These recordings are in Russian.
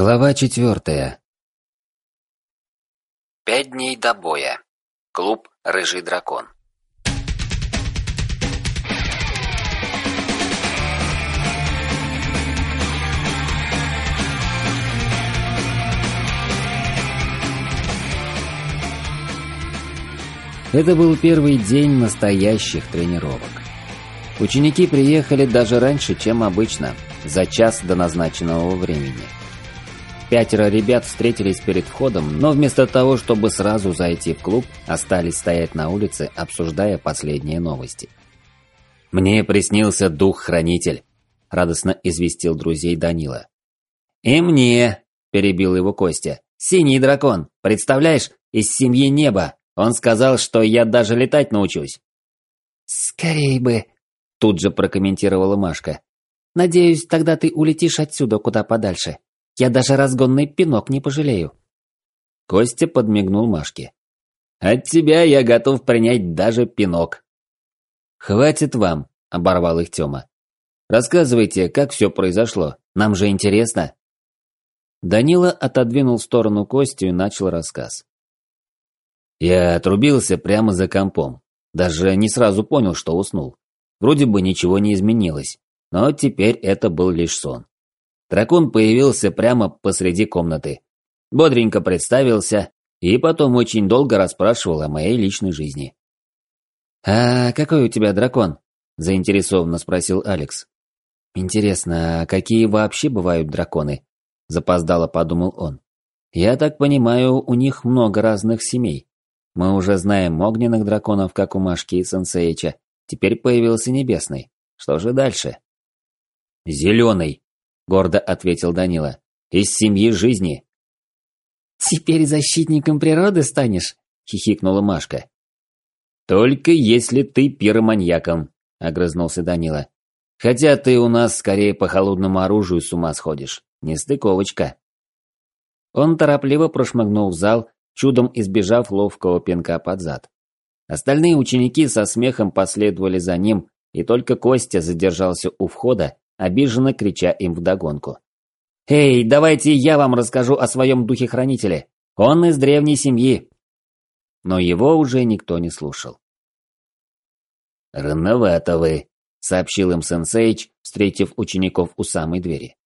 Глава четвертая. Пять дней до боя. Клуб «Рыжий дракон». Это был первый день настоящих тренировок. Ученики приехали даже раньше, чем обычно, за час до назначенного времени. Пятеро ребят встретились перед входом, но вместо того, чтобы сразу зайти в клуб, остались стоять на улице, обсуждая последние новости. «Мне приснился дух-хранитель», — радостно известил друзей Данила. «И мне», — перебил его Костя, — «синий дракон, представляешь, из семьи неба. Он сказал, что я даже летать научусь». «Скорей бы», — тут же прокомментировала Машка. «Надеюсь, тогда ты улетишь отсюда куда подальше». Я даже разгонный пинок не пожалею. Костя подмигнул Машке. От тебя я готов принять даже пинок. Хватит вам, оборвал их Тёма. Рассказывайте, как все произошло. Нам же интересно. Данила отодвинул в сторону Костю и начал рассказ. Я отрубился прямо за компом. Даже не сразу понял, что уснул. Вроде бы ничего не изменилось, но теперь это был лишь сон. Дракон появился прямо посреди комнаты. Бодренько представился и потом очень долго расспрашивал о моей личной жизни. «А какой у тебя дракон?» – заинтересованно спросил Алекс. «Интересно, а какие вообще бывают драконы?» – запоздало подумал он. «Я так понимаю, у них много разных семей. Мы уже знаем огненных драконов, как у Машки и Сенсеича. Теперь появился небесный. Что же дальше?» «Зеленый», гордо ответил Данила. Из семьи жизни. Теперь защитником природы станешь? хихикнула Машка. Только если ты пироманьяком, огрызнулся Данила. Хотя ты у нас скорее по холодному оружию с ума сходишь. Не стыковочка. Он торопливо прошмыгнул в зал, чудом избежав ловкого пинка под зад. Остальные ученики со смехом последовали за ним, и только Костя задержался у входа, обиженно крича им вдогонку. «Эй, давайте я вам расскажу о своем духе-хранителе. Он из древней семьи». Но его уже никто не слушал. «Рановато вы», — сообщил им сенсейч, встретив учеников у самой двери.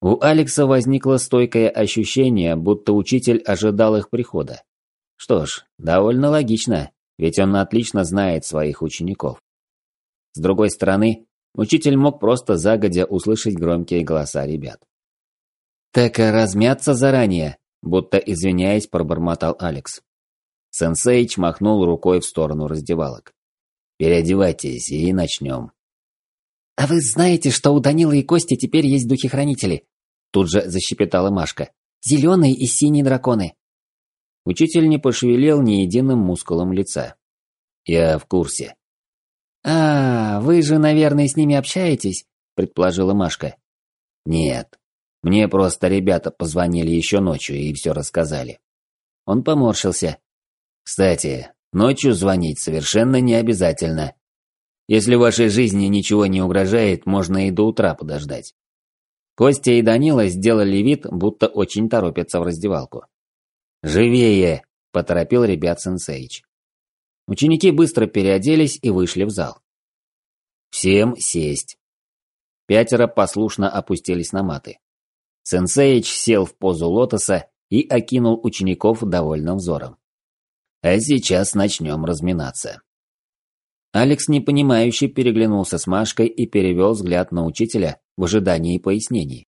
У Алекса возникло стойкое ощущение, будто учитель ожидал их прихода. Что ж, довольно логично, ведь он отлично знает своих учеников. С другой стороны, Учитель мог просто загодя услышать громкие голоса ребят. «Так размяться заранее», будто извиняясь, пробормотал Алекс. Сенсейч махнул рукой в сторону раздевалок. «Переодевайтесь и начнем». «А вы знаете, что у Данила и Кости теперь есть духи-хранители?» Тут же защепетала Машка. «Зеленые и синие драконы». Учитель не пошевелил ни единым мускулом лица. «Я в курсе», «А, вы же, наверное, с ними общаетесь?» – предположила Машка. «Нет. Мне просто ребята позвонили еще ночью и все рассказали». Он поморщился. «Кстати, ночью звонить совершенно не обязательно. Если вашей жизни ничего не угрожает, можно и до утра подождать». Костя и Данила сделали вид, будто очень торопятся в раздевалку. «Живее!» – поторопил ребят Сенсейч. Ученики быстро переоделись и вышли в зал. «Всем сесть!» Пятеро послушно опустились на маты. Сенсеич сел в позу лотоса и окинул учеников довольным взором. «А сейчас начнем разминаться». Алекс непонимающе переглянулся с Машкой и перевел взгляд на учителя в ожидании пояснений.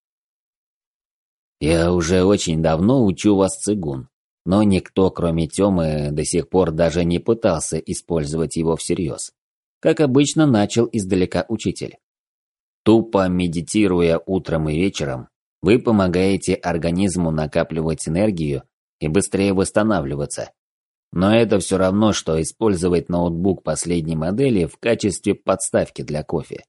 «Я уже очень давно учу вас цигун. Но никто, кроме Тёмы, до сих пор даже не пытался использовать его всерьез. Как обычно, начал издалека учитель. Тупо медитируя утром и вечером, вы помогаете организму накапливать энергию и быстрее восстанавливаться. Но это все равно, что использовать ноутбук последней модели в качестве подставки для кофе.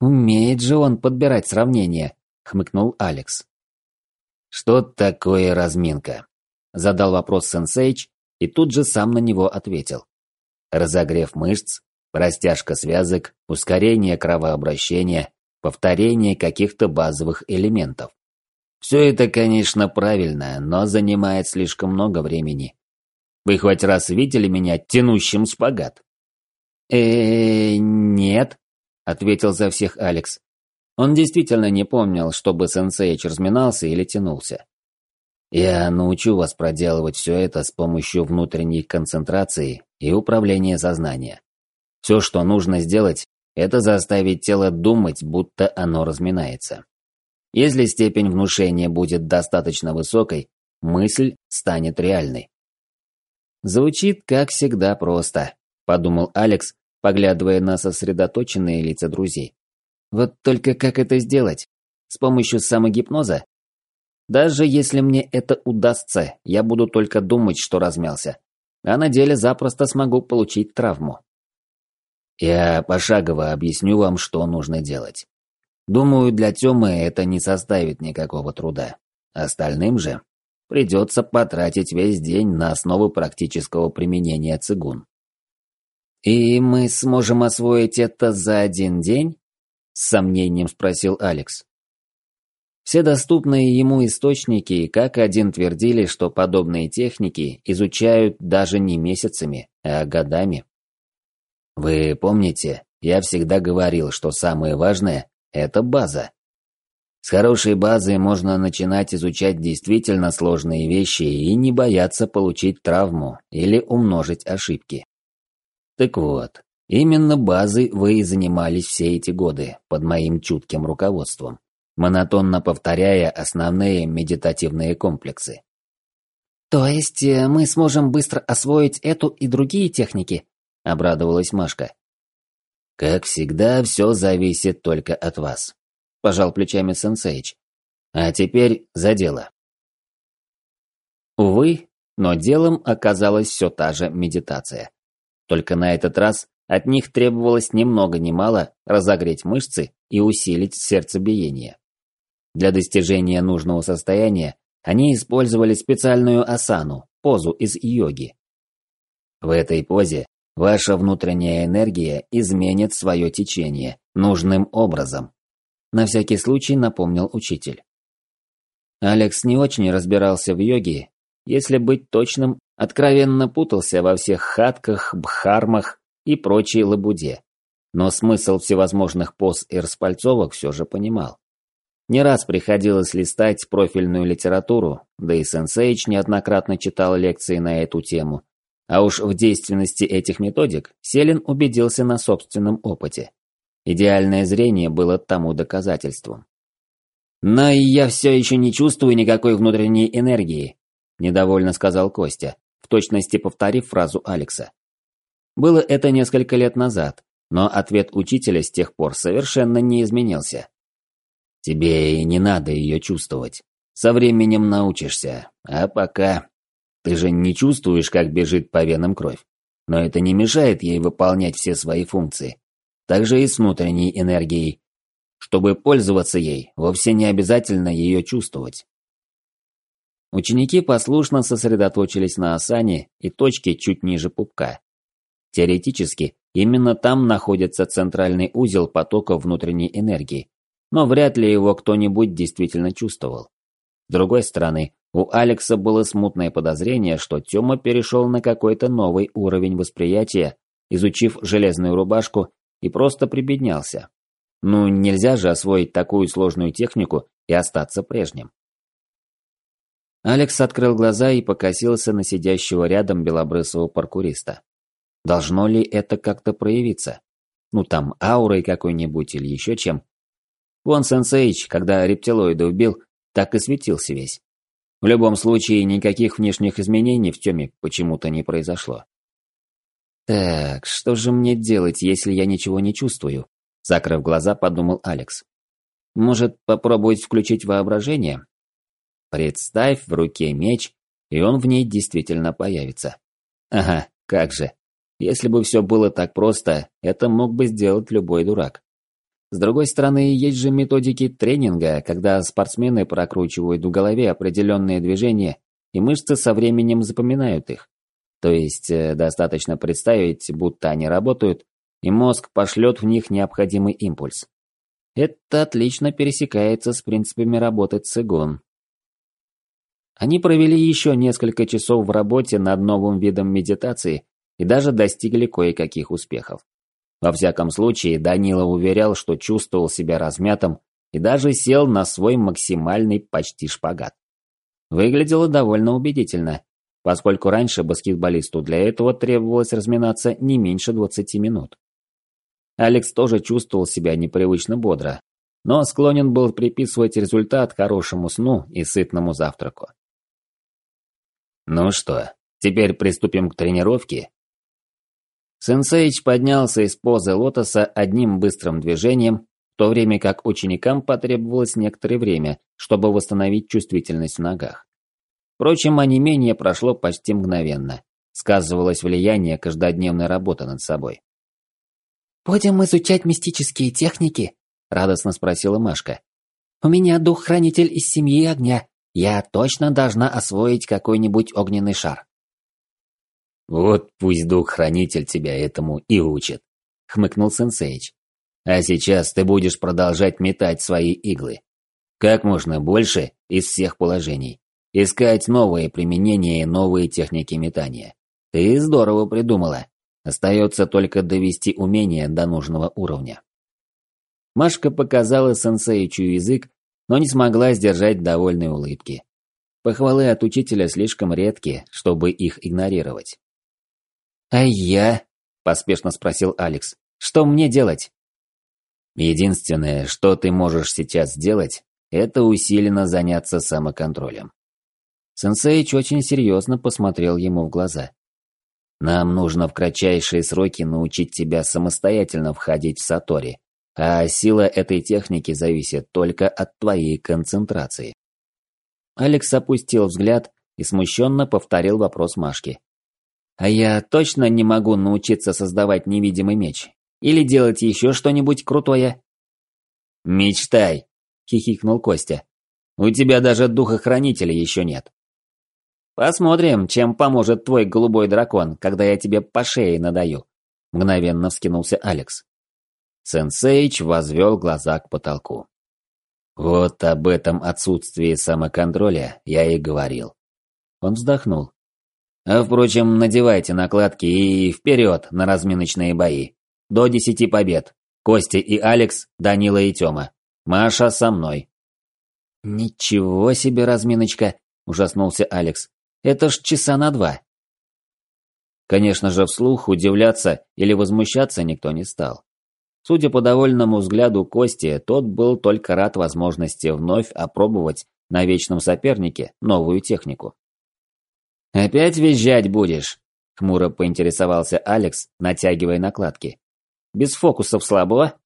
«Умеет же он подбирать сравнения», — хмыкнул Алекс. «Что такое разминка?» Задал вопрос Сенсейч и тут же сам на него ответил. Разогрев мышц, растяжка связок, ускорение кровообращения, повторение каких-то базовых элементов. Все это, конечно, правильно, но занимает слишком много времени. Вы хоть раз видели меня тянущим шпагат? э нет, ответил за всех Алекс. Он действительно не помнил, чтобы сенсейч разминался или тянулся. Я научу вас проделывать все это с помощью внутренней концентрации и управления сознания. Все, что нужно сделать, это заставить тело думать, будто оно разминается. Если степень внушения будет достаточно высокой, мысль станет реальной. Звучит, как всегда, просто, подумал Алекс, поглядывая на сосредоточенные лица друзей. Вот только как это сделать? С помощью самогипноза? Даже если мне это удастся, я буду только думать, что размялся. А на деле запросто смогу получить травму. Я пошагово объясню вам, что нужно делать. Думаю, для Тёмы это не составит никакого труда. Остальным же придется потратить весь день на основу практического применения цигун. «И мы сможем освоить это за один день?» – с сомнением спросил Алекс. Все доступные ему источники как один твердили, что подобные техники изучают даже не месяцами, а годами. Вы помните, я всегда говорил, что самое важное – это база. С хорошей базой можно начинать изучать действительно сложные вещи и не бояться получить травму или умножить ошибки. Так вот, именно базой вы и занимались все эти годы под моим чутким руководством, монотонно повторяя основные медитативные комплексы. То есть э, мы сможем быстро освоить эту и другие техники? – обрадовалась Машка. «Как всегда, все зависит только от вас», – пожал плечами Сенсейч. «А теперь за дело». Увы, но делом оказалась все та же медитация. Только на этот раз от них требовалось ни много ни мало разогреть мышцы и усилить сердцебиение. Для достижения нужного состояния они использовали специальную асану, позу из йоги. В этой позе Ваша внутренняя энергия изменит свое течение нужным образом. На всякий случай напомнил учитель. Алекс не очень разбирался в йоге, если быть точным, откровенно путался во всех хатках, бхармах и прочей лабуде. Но смысл всевозможных поз и распальцовок все же понимал. Не раз приходилось листать профильную литературу, да и Сенсейч неоднократно читал лекции на эту тему, а уж в действенности этих методик Селин убедился на собственном опыте. Идеальное зрение было тому доказательством. «Но я все еще не чувствую никакой внутренней энергии», – недовольно сказал Костя, в точности повторив фразу Алекса. Было это несколько лет назад, но ответ учителя с тех пор совершенно не изменился. «Тебе и не надо ее чувствовать. Со временем научишься, а пока ты же не чувствуешь, как бежит по венам кровь. Но это не мешает ей выполнять все свои функции. Так же и с внутренней энергией. Чтобы пользоваться ей, вовсе не обязательно ее чувствовать. Ученики послушно сосредоточились на осане и точке чуть ниже пупка. Теоретически, именно там находится центральный узел потока внутренней энергии, но вряд ли его кто-нибудь действительно чувствовал. С другой стороны, у Алекса было смутное подозрение, что Тёма перешел на какой-то новый уровень восприятия, изучив железную рубашку и просто прибеднялся. Ну, нельзя же освоить такую сложную технику и остаться прежним. Алекс открыл глаза и покосился на сидящего рядом белобрысого паркуриста. Должно ли это как-то проявиться? Ну там аурой какой-нибудь или еще чем? Вон Сенсейч, когда рептилоида убил, так и светился весь. В любом случае, никаких внешних изменений в Тёме почему-то не произошло. «Так, что же мне делать, если я ничего не чувствую?» Закрыв глаза, подумал Алекс. «Может, попробовать включить воображение?» Представь в руке меч, и он в ней действительно появится. Ага, как же. Если бы все было так просто, это мог бы сделать любой дурак. С другой стороны, есть же методики тренинга, когда спортсмены прокручивают в голове определенные движения, и мышцы со временем запоминают их. То есть, э, достаточно представить, будто они работают, и мозг пошлет в них необходимый импульс. Это отлично пересекается с принципами работы цигун, Они провели еще несколько часов в работе над новым видом медитации и даже достигли кое-каких успехов. Во всяком случае, Данила уверял, что чувствовал себя размятым и даже сел на свой максимальный почти шпагат. Выглядело довольно убедительно, поскольку раньше баскетболисту для этого требовалось разминаться не меньше 20 минут. Алекс тоже чувствовал себя непривычно бодро, но склонен был приписывать результат хорошему сну и сытному завтраку. «Ну что, теперь приступим к тренировке?» Сенсейч поднялся из позы лотоса одним быстрым движением, в то время как ученикам потребовалось некоторое время, чтобы восстановить чувствительность в ногах. Впрочем, онемение прошло почти мгновенно. Сказывалось влияние каждодневной работы над собой. «Будем изучать мистические техники?» – радостно спросила Машка. «У меня дух-хранитель из семьи огня. Я точно должна освоить какой-нибудь огненный шар». «Вот пусть дух-хранитель тебя этому и учит», – хмыкнул Сенсейч. «А сейчас ты будешь продолжать метать свои иглы. Как можно больше из всех положений. Искать новые применения и новые техники метания. Ты здорово придумала. Остается только довести умение до нужного уровня. Машка показала сенсеичу язык, но не смогла сдержать довольной улыбки. Похвалы от учителя слишком редки, чтобы их игнорировать. «А я?» – поспешно спросил Алекс. «Что мне делать?» «Единственное, что ты можешь сейчас сделать, это усиленно заняться самоконтролем. Сенсейч очень серьезно посмотрел ему в глаза. «Нам нужно в кратчайшие сроки научить тебя самостоятельно входить в Сатори, а сила этой техники зависит только от твоей концентрации». Алекс опустил взгляд и смущенно повторил вопрос Машки. «А я точно не могу научиться создавать невидимый меч? Или делать еще что-нибудь крутое?» «Мечтай!» – хихикнул Костя. «У тебя даже духохранителя еще нет». «Посмотрим, чем поможет твой голубой дракон, когда я тебе по шее надаю», – мгновенно вскинулся Алекс. Сенсейч возвел глаза к потолку. «Вот об этом отсутствии самоконтроля я и говорил». Он вздохнул. «А впрочем, надевайте накладки и вперед на разминочные бои. До десяти побед. Костя и Алекс, Данила и Тёма. Маша со мной». «Ничего себе разминочка!» – ужаснулся Алекс. Это ж часа на два. Конечно же, вслух удивляться или возмущаться никто не стал. Судя по довольному взгляду Кости, тот был только рад возможности вновь опробовать на вечном сопернике новую технику. «Опять визжать будешь?» – хмуро поинтересовался Алекс, натягивая накладки. «Без фокусов слабо?»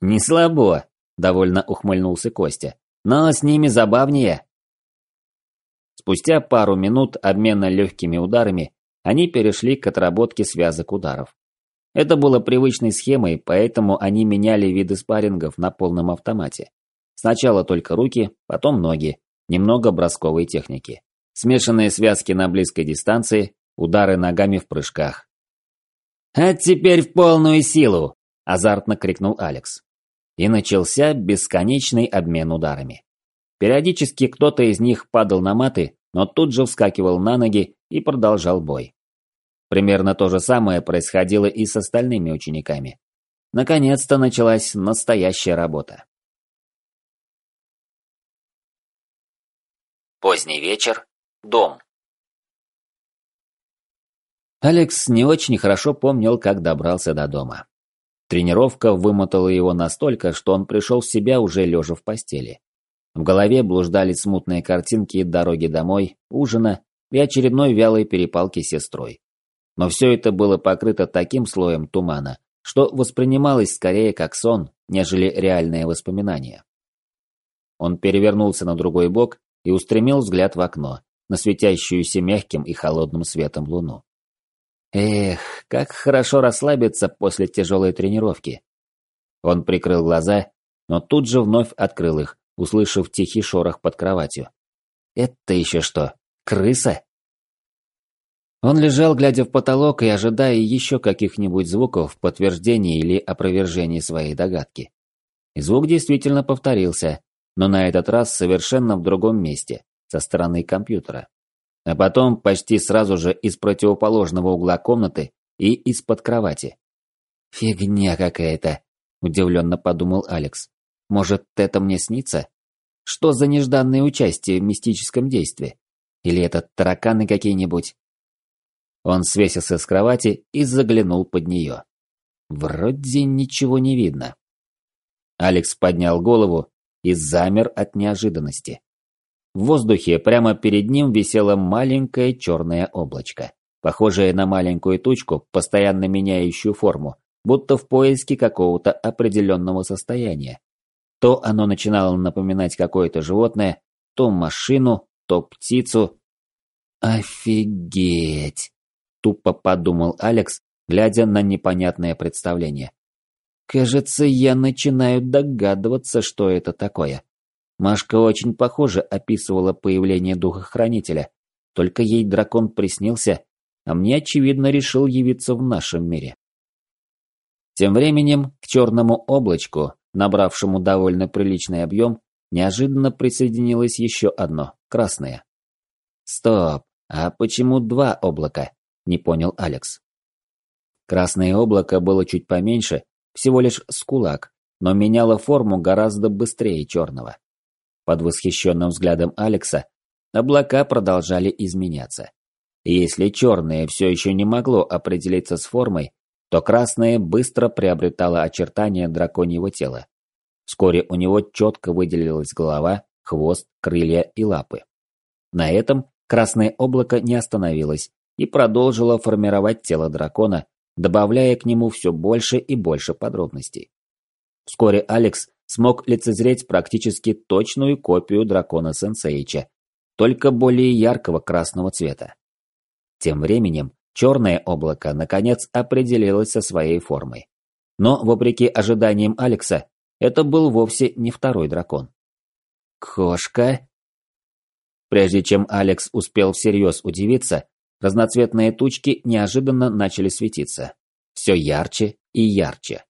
«Не слабо», – довольно ухмыльнулся Костя. «Но с ними забавнее». Спустя пару минут обмена легкими ударами они перешли к отработке связок ударов. Это было привычной схемой, поэтому они меняли виды спаррингов на полном автомате. Сначала только руки, потом ноги, немного бросковой техники. Смешанные связки на близкой дистанции, удары ногами в прыжках. «А теперь в полную силу!» – азартно крикнул Алекс. И начался бесконечный обмен ударами. Периодически кто-то из них падал на маты, но тут же вскакивал на ноги и продолжал бой. Примерно то же самое происходило и с остальными учениками. Наконец-то началась настоящая работа. Поздний вечер. Дом. Алекс не очень хорошо помнил, как добрался до дома. Тренировка вымотала его настолько, что он пришел в себя уже лежа в постели. В голове блуждали смутные картинки дороги домой, ужина и очередной вялой перепалки с сестрой. Но все это было покрыто таким слоем тумана, что воспринималось скорее как сон, нежели реальное воспоминание. Он перевернулся на другой бок и устремил взгляд в окно, на светящуюся мягким и холодным светом луну. Эх, как хорошо расслабиться после тяжелой тренировки. Он прикрыл глаза, но тут же вновь открыл их, услышав тихий шорох под кроватью. «Это еще что? Крыса?» Он лежал, глядя в потолок и ожидая еще каких-нибудь звуков в подтверждении или опровержении своей догадки. И звук действительно повторился, но на этот раз совершенно в другом месте, со стороны компьютера. А потом почти сразу же из противоположного угла комнаты и из-под кровати. «Фигня какая-то», – удивленно подумал Алекс. «Может, это мне снится? Что за нежданное участие в мистическом действии? Или это тараканы какие-нибудь?» Он свесился с кровати и заглянул под нее. Вроде ничего не видно. Алекс поднял голову и замер от неожиданности. В воздухе прямо перед ним висело маленькое черное облачко, похожее на маленькую тучку, постоянно меняющую форму, будто в поиске какого-то определенного состояния. То оно начинало напоминать какое-то животное, то машину, то птицу. «Офигеть!» – тупо подумал Алекс, глядя на непонятное представление. «Кажется, я начинаю догадываться, что это такое». Машка очень похоже описывала появление духохранителя, только ей дракон приснился, а мне, очевидно, решил явиться в нашем мире. Тем временем к черному облачку, набравшему довольно приличный объем, неожиданно присоединилось еще одно, красное. «Стоп, а почему два облака?» – не понял Алекс. Красное облако было чуть поменьше, всего лишь с кулак, но меняло форму гораздо быстрее черного. Под восхищенным взглядом Алекса облака продолжали изменяться. Если черное все еще не могло определиться с формой, то красное быстро приобретало очертания драконьего тела. Вскоре у него четко выделилась голова, хвост, крылья и лапы. На этом красное облако не остановилось и продолжило формировать тело дракона, добавляя к нему все больше и больше подробностей. Вскоре Алекс смог лицезреть практически точную копию дракона Сенсеича, только более яркого красного цвета. Тем временем черное облако наконец определилось со своей формой. Но, вопреки ожиданиям Алекса, это был вовсе не второй дракон. «Кошка?» Прежде чем Алекс успел всерьез удивиться, разноцветные тучки неожиданно начали светиться. Все ярче и ярче.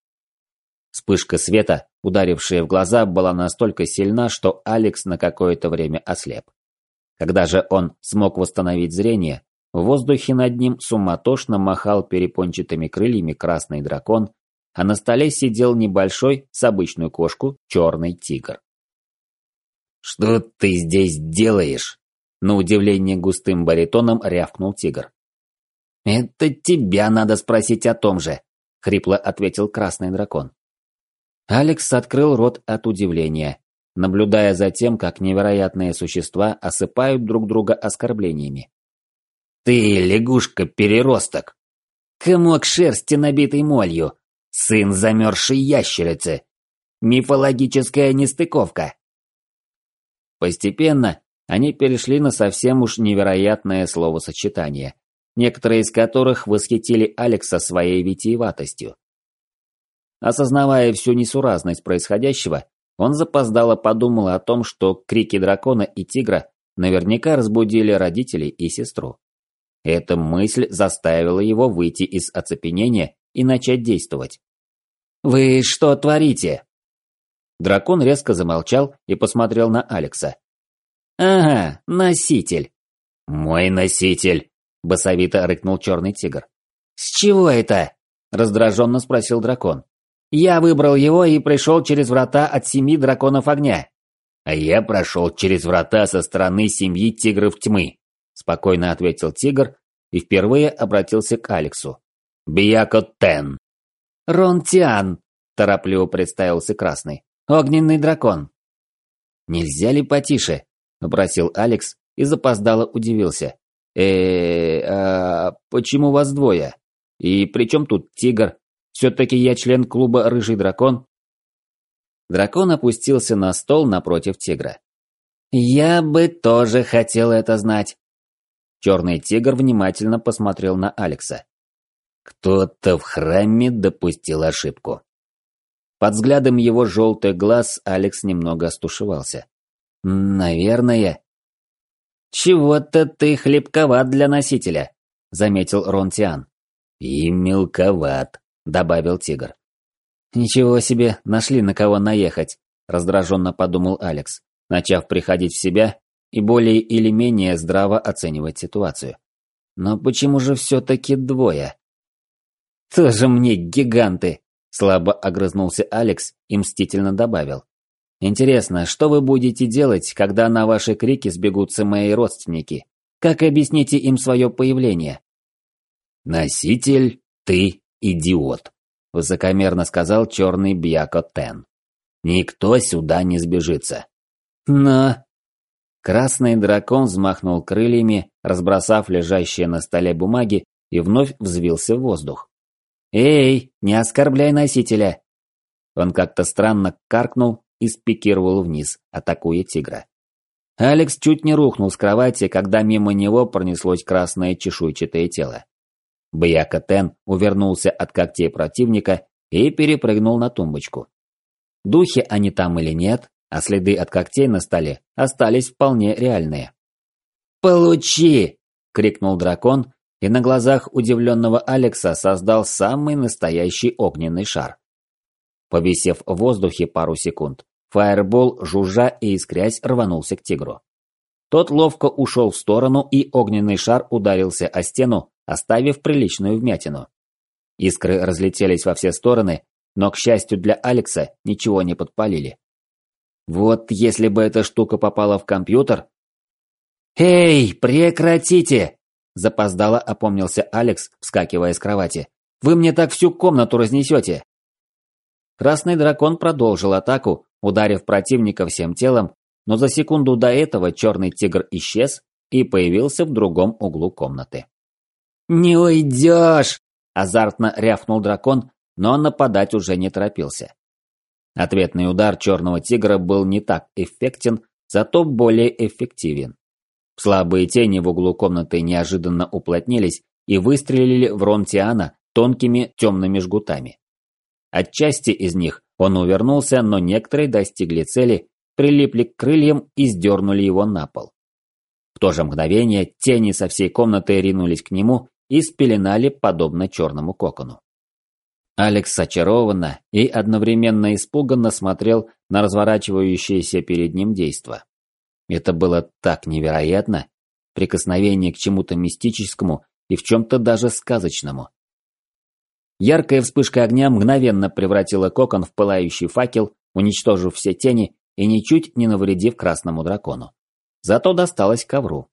Вспышка света, ударившая в глаза, была настолько сильна, что Алекс на какое-то время ослеп. Когда же он смог восстановить зрение, в воздухе над ним суматошно махал перепончатыми крыльями красный дракон, а на столе сидел небольшой, с обычную кошку, черный тигр. «Что ты здесь делаешь?» На удивление густым баритоном рявкнул тигр. «Это тебя надо спросить о том же», — хрипло ответил красный дракон. Алекс открыл рот от удивления, наблюдая за тем, как невероятные существа осыпают друг друга оскорблениями. «Ты лягушка-переросток! Комок шерсти, набитый молью! Сын замерзшей ящерицы! Мифологическая нестыковка!» Постепенно они перешли на совсем уж невероятное словосочетание, некоторые из которых восхитили Алекса своей витиеватостью. Осознавая всю несуразность происходящего, он запоздало подумал о том, что крики дракона и тигра наверняка разбудили родителей и сестру. Эта мысль заставила его выйти из оцепенения и начать действовать. «Вы что творите?» Дракон резко замолчал и посмотрел на Алекса. «Ага, носитель». «Мой носитель», – басовито рыкнул черный тигр. «С чего это?» – раздраженно спросил дракон. Я выбрал его и пришел через врата от семи драконов огня. А я прошел через врата со стороны семьи тигров тьмы, спокойно ответил тигр и впервые обратился к Алексу. Бияко Тен. Ронтиан, торопливо представился Красный. Огненный дракон. Нельзя ли потише? попросил Алекс и запоздало удивился. Э, а почему вас двое? И при чем тут тигр? Все-таки я член клуба «Рыжий дракон». Дракон опустился на стол напротив тигра. «Я бы тоже хотел это знать». Черный тигр внимательно посмотрел на Алекса. Кто-то в храме допустил ошибку. Под взглядом его желтых глаз Алекс немного остушевался. «Наверное». «Чего-то ты хлебковат для носителя», — заметил Ронтиан. «И мелковат», – добавил тигр. «Ничего себе, нашли на кого наехать», – раздраженно подумал Алекс, начав приходить в себя и более или менее здраво оценивать ситуацию. Но почему же все-таки двое? «Тоже мне гиганты!» – слабо огрызнулся Алекс и мстительно добавил. «Интересно, что вы будете делать, когда на ваши крики сбегутся мои родственники? Как объясните им свое появление?» «Носитель, ты идиот», – высокомерно сказал черный Бьяко Тен. «Никто сюда не сбежится». «Но...» Красный дракон взмахнул крыльями, разбросав лежащие на столе бумаги, и вновь взвился в воздух. «Эй, не оскорбляй носителя!» Он как-то странно каркнул и спикировал вниз, атакуя тигра. Алекс чуть не рухнул с кровати, когда мимо него пронеслось красное чешуйчатое тело. Бьяка Тен увернулся от когтей противника и перепрыгнул на тумбочку. Духи они там или нет, а следы от когтей на столе остались вполне реальные. «Получи!» – крикнул дракон и на глазах удивленного Алекса создал самый настоящий огненный шар. Повисев в воздухе пару секунд, фаербол, жужжа и искрясь, рванулся к тигру. Тот ловко ушел в сторону, и огненный шар ударился о стену, оставив приличную вмятину. Искры разлетелись во все стороны, но, к счастью для Алекса, ничего не подпалили. Вот если бы эта штука попала в компьютер... «Эй, прекратите!» Запоздало опомнился Алекс, вскакивая с кровати. «Вы мне так всю комнату разнесете!» Красный дракон продолжил атаку, ударив противника всем телом, но за секунду до этого черный тигр исчез и появился в другом углу комнаты. «Не уйдешь!» – азартно рявкнул дракон, но нападать уже не торопился. Ответный удар черного тигра был не так эффектен, зато более эффективен. Слабые тени в углу комнаты неожиданно уплотнились и выстрелили в Ронтиана тонкими темными жгутами. Отчасти из них он увернулся, но некоторые достигли цели, прилипли к крыльям и сдернули его на пол. В то же мгновение тени со всей комнаты ринулись к нему и спеленали подобно черному кокону. Алекс очарованно и одновременно испуганно смотрел на разворачивающееся перед ним действо. Это было так невероятно. Прикосновение к чему-то мистическому и в чем-то даже сказочному. Яркая вспышка огня мгновенно превратила кокон в пылающий факел, уничтожив все тени и ничуть не навредив красному дракону. Зато досталось ковру.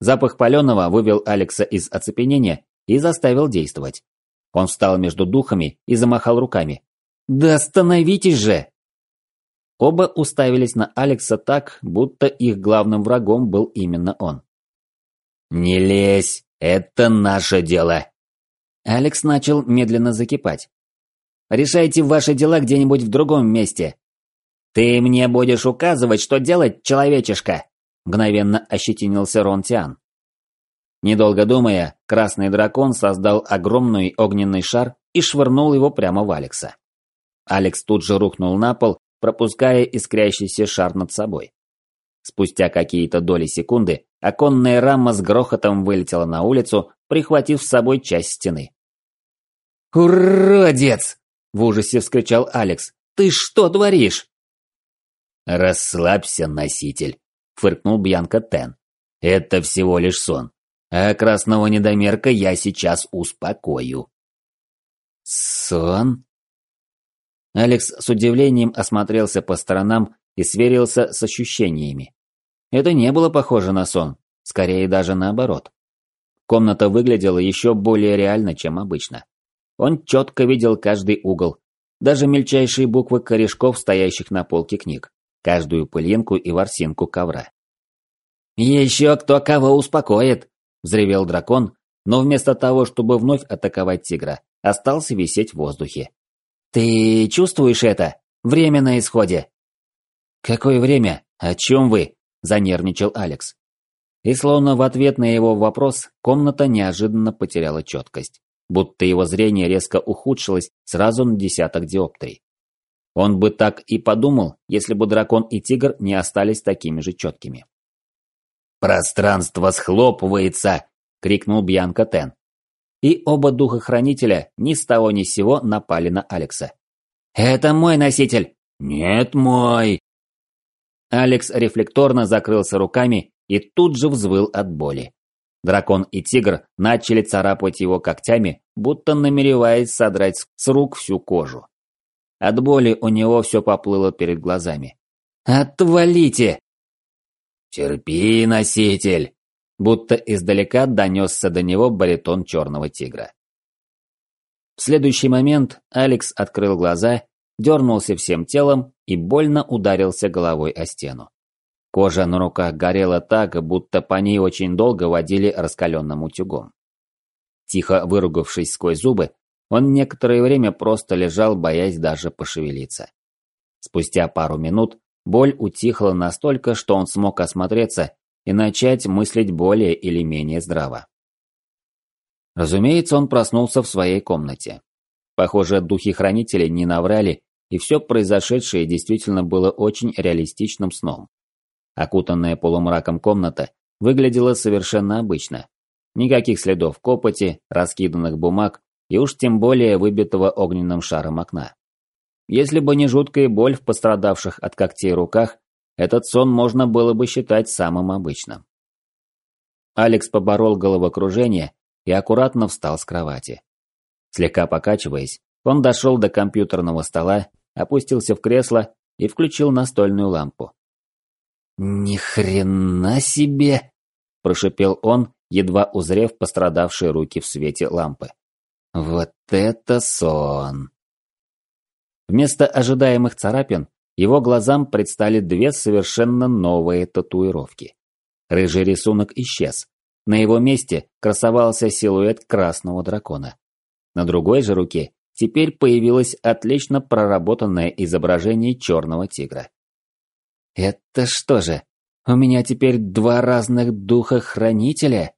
Запах паленого вывел Алекса из оцепенения и заставил действовать. Он встал между духами и замахал руками. «Да остановитесь же!» Оба уставились на Алекса так, будто их главным врагом был именно он. «Не лезь, это наше дело!» Алекс начал медленно закипать. «Решайте ваши дела где-нибудь в другом месте. Ты мне будешь указывать, что делать, человечишка!» Мгновенно ощетинился Рон Тиан. Недолго думая, красный дракон создал огромный огненный шар и швырнул его прямо в Алекса. Алекс тут же рухнул на пол пропуская искрящийся шар над собой. Спустя какие-то доли секунды оконная рама с грохотом вылетела на улицу, прихватив с собой часть стены. «Уродец!» – в ужасе вскричал Алекс. «Ты что творишь?» «Расслабься, носитель», – фыркнул Бьянка Тен. «Это всего лишь сон, а красного недомерка я сейчас успокою». «Сон?» Алекс с удивлением осмотрелся по сторонам и сверился с ощущениями. Это не было похоже на сон, скорее даже наоборот. Комната выглядела еще более реально, чем обычно. Он четко видел каждый угол, даже мельчайшие буквы корешков, стоящих на полке книг, каждую пылинку и ворсинку ковра. «Еще кто кого успокоит!» – взревел дракон, но вместо того, чтобы вновь атаковать тигра, остался висеть в воздухе. «Ты чувствуешь это? Время на исходе!» «Какое время? О чем вы?» – занервничал Алекс. И словно в ответ на его вопрос, комната неожиданно потеряла четкость, будто его зрение резко ухудшилось сразу на десяток диоптрий. Он бы так и подумал, если бы дракон и тигр не остались такими же четкими. «Пространство схлопывается!» – крикнул Бьянка Тен и оба духохранителя ни с того ни с сего напали на Алекса. «Это мой носитель!» «Нет, мой!» Алекс рефлекторно закрылся руками и тут же взвыл от боли. Дракон и тигр начали царапать его когтями, будто намереваясь содрать с рук всю кожу. От боли у него все поплыло перед глазами. «Отвалите!» «Терпи, носитель!» Будто издалека донесся до него баритон черного тигра. В следующий момент Алекс открыл глаза, дернулся всем телом и больно ударился головой о стену. Кожа на руках горела так, будто по ней очень долго водили раскаленным утюгом. Тихо выругавшись сквозь зубы, он некоторое время просто лежал, боясь даже пошевелиться. Спустя пару минут боль утихла настолько, что он смог осмотреться и начать мыслить более или менее здраво. Разумеется, он проснулся в своей комнате. Похоже, духи-хранители не наврали, и все произошедшее действительно было очень реалистичным сном. Окутанная полумраком комната выглядела совершенно обычно. Никаких следов копоти, раскиданных бумаг и уж тем более выбитого огненным шаром окна. Если бы не жуткая боль в пострадавших от когтей руках, этот сон можно было бы считать самым обычным. Алекс поборол головокружение и аккуратно встал с кровати. Слегка покачиваясь, он дошел до компьютерного стола, опустился в кресло и включил настольную лампу. «Ни хрена себе!» – прошипел он, едва узрев пострадавшие руки в свете лампы. «Вот это сон!» Вместо ожидаемых царапин его глазам предстали две совершенно новые татуировки. Рыжий рисунок исчез. На его месте красовался силуэт красного дракона. На другой же руке теперь появилось отлично проработанное изображение черного тигра. Это что же, у меня теперь два разных духа-хранителя?